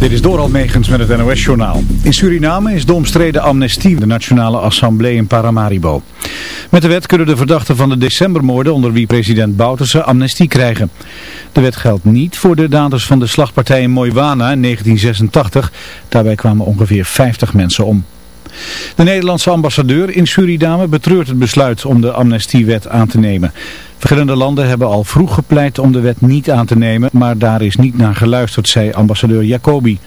Dit is Doral Megens met het NOS-journaal. In Suriname is de omstreden amnestie de Nationale Assemblée in Paramaribo. Met de wet kunnen de verdachten van de decembermoorden, onder wie president Bouterse, amnestie krijgen. De wet geldt niet voor de daders van de slagpartij in Moiwana in 1986. Daarbij kwamen ongeveer 50 mensen om. De Nederlandse ambassadeur in Suriname betreurt het besluit om de amnestiewet aan te nemen. Verschillende landen hebben al vroeg gepleit om de wet niet aan te nemen, maar daar is niet naar geluisterd, zei ambassadeur Jacobi.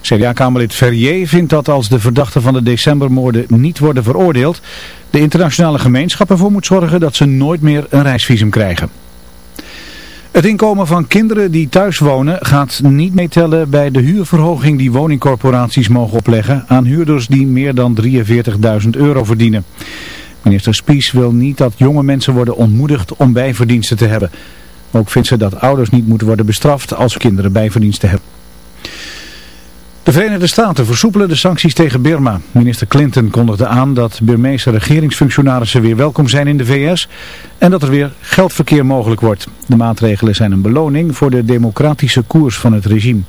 CDA-kamerlid Ferrier vindt dat als de verdachten van de decembermoorden niet worden veroordeeld, de internationale gemeenschap ervoor moet zorgen dat ze nooit meer een reisvisum krijgen. Het inkomen van kinderen die thuis wonen gaat niet meetellen bij de huurverhoging die woningcorporaties mogen opleggen aan huurders die meer dan 43.000 euro verdienen. Minister Spies wil niet dat jonge mensen worden ontmoedigd om bijverdiensten te hebben. Ook vindt ze dat ouders niet moeten worden bestraft als kinderen bijverdiensten hebben. De Verenigde Staten versoepelen de sancties tegen Burma. Minister Clinton kondigde aan dat Burmeese regeringsfunctionarissen weer welkom zijn in de VS en dat er weer geldverkeer mogelijk wordt. De maatregelen zijn een beloning voor de democratische koers van het regime.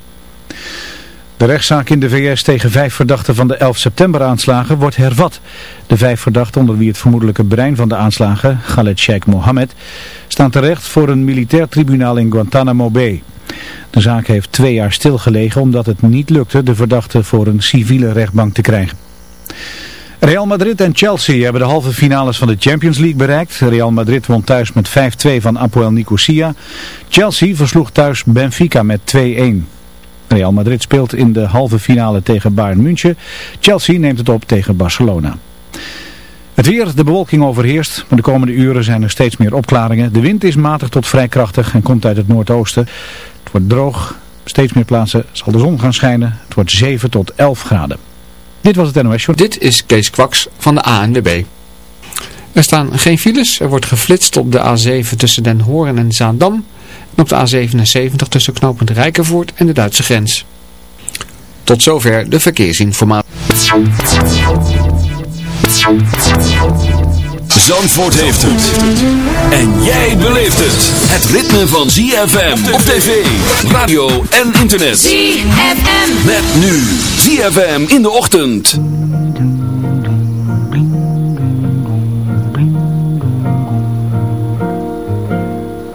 De rechtszaak in de VS tegen vijf verdachten van de 11 september aanslagen wordt hervat. De vijf verdachten onder wie het vermoedelijke brein van de aanslagen, Khaled Sheikh Mohammed, staan terecht voor een militair tribunaal in Guantanamo Bay. De zaak heeft twee jaar stilgelegen omdat het niet lukte de verdachten voor een civiele rechtbank te krijgen. Real Madrid en Chelsea hebben de halve finales van de Champions League bereikt. Real Madrid won thuis met 5-2 van Apoel Nicosia. Chelsea versloeg thuis Benfica met 2-1. Real Madrid speelt in de halve finale tegen Bayern München. Chelsea neemt het op tegen Barcelona. Het weer, de bewolking overheerst, maar de komende uren zijn er steeds meer opklaringen. De wind is matig tot vrij krachtig en komt uit het noordoosten. Het wordt droog, steeds meer plaatsen zal de zon gaan schijnen. Het wordt 7 tot 11 graden. Dit was het NOS Show. Dit is Kees Kwaks van de ANWB. Er staan geen files, er wordt geflitst op de A7 tussen Den Hoorn en Zaandam en op de A77 tussen knooppunt Rijkenvoort en de Duitse grens. Tot zover de verkeersinformatie. Zandvoort heeft het. En jij beleeft het. Het ritme van ZFM op tv, radio en internet. ZFM. Met nu ZFM in de ochtend.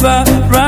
My river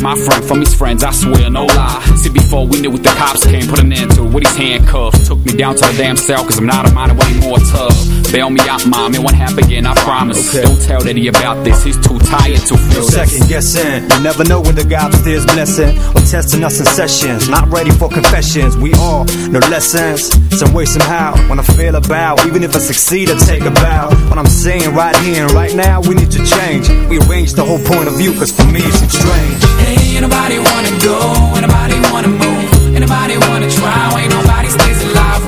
my friend from his friends, I swear, no lie. See, before we knew what the cops came, put an end to it with his handcuffs. Took me down to the damn cell, cause I'm not a minor, way more tough. Bail me out, mom, it won't happen again, I promise. Okay. Don't tell Daddy about this, he's too tired to feel no second guessing, you never know when the guy upstairs blessing or testing us in sessions. Not ready for confessions, we all no lessons. Some way, somehow, when I feel about, even if I succeed, I take a bow. What I'm saying right here and right now, we need to change. We arrange the whole point of view, cause for me it's strange Hey, anybody wanna go? Anybody wanna move? Anybody wanna try? Ain't nobody stays alive.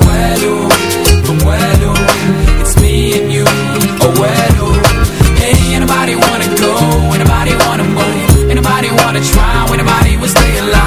It's me and you. Oh. Hey, anybody wanna go? Anybody wanna move? Anybody wanna try? Anybody will stay alive.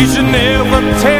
You should never take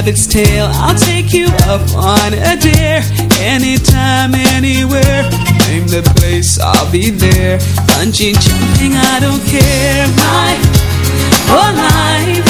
Rabbit's tail. I'll take you up on a dare. Anytime, anywhere. Name the place, I'll be there. Bungee jumping, I don't care. My whole life,